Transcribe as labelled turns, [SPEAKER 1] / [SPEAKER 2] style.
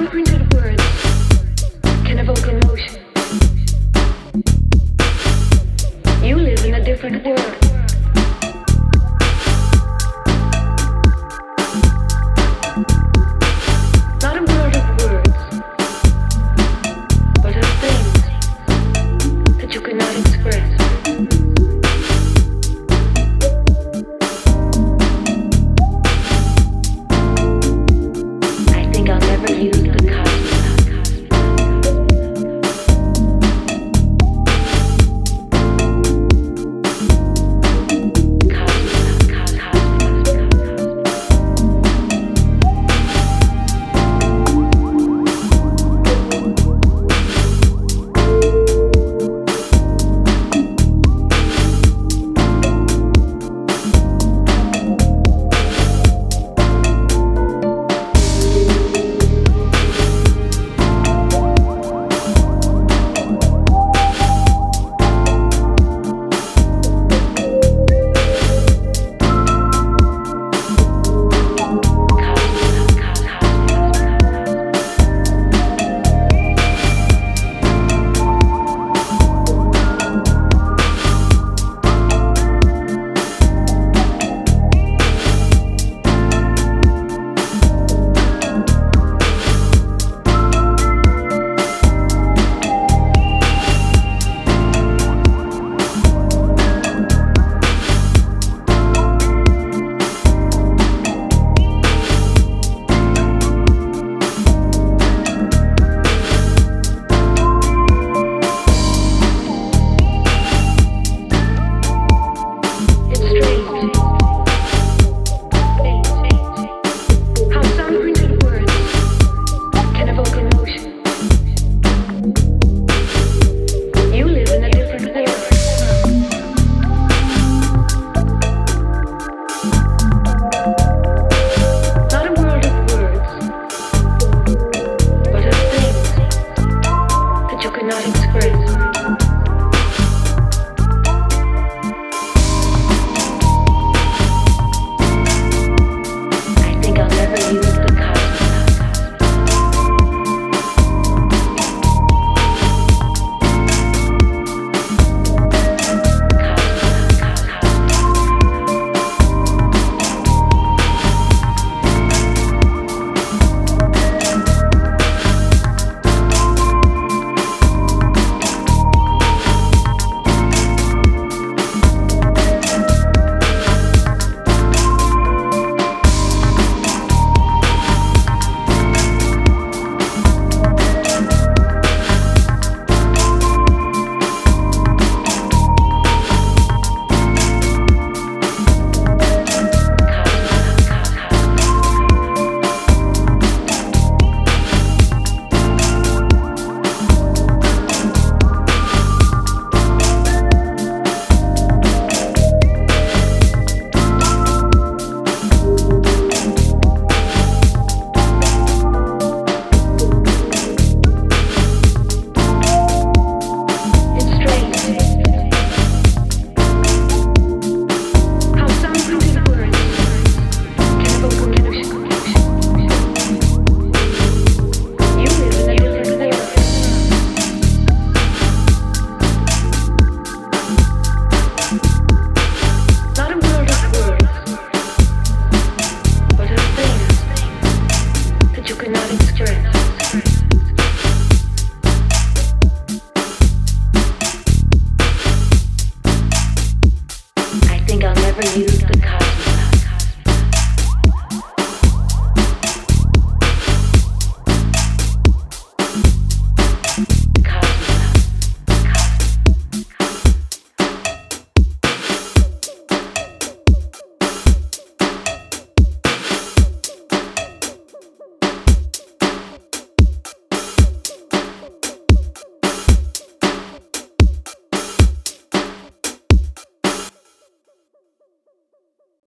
[SPEAKER 1] Don't